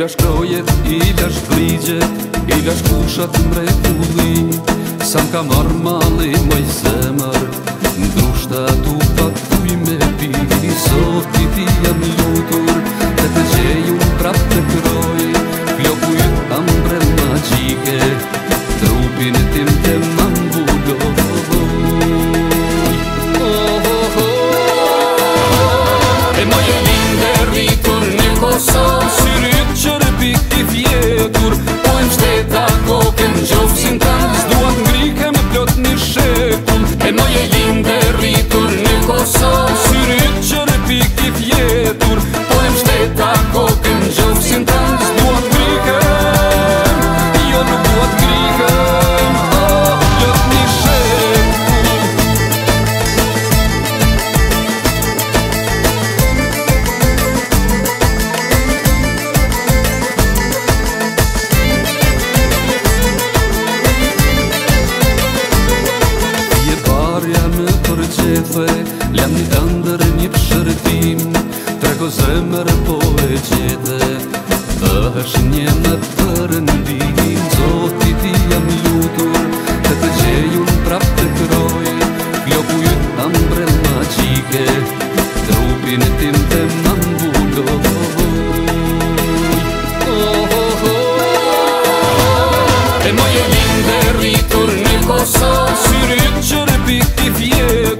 lash krojet, i lash frigjet, i lash kushat mre pulli Sa m'ka marrë mali moj zemër, ndrushta tu pak tuj me pi Sot ti ti jam lirë strefe Lëm një të ndër një pëshërtim Trego zemër po e gjete Dhe është një me përëndim Zotit i jam lutur Të të gjeju në prap të kroj Kjo ku jutë të mbre magjike Trupin tim të mambullo oh, oh, oh. Kosovë, syrit qërëpit i fjekë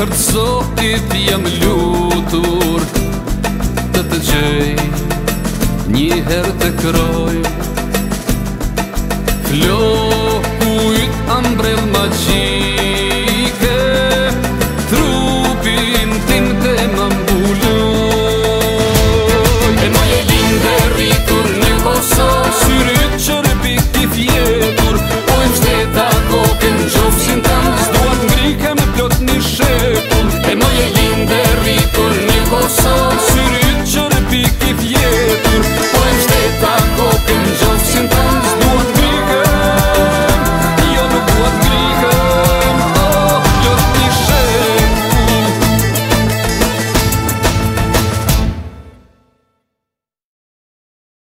përsoj të vij në lutur të të jë një herë të kroj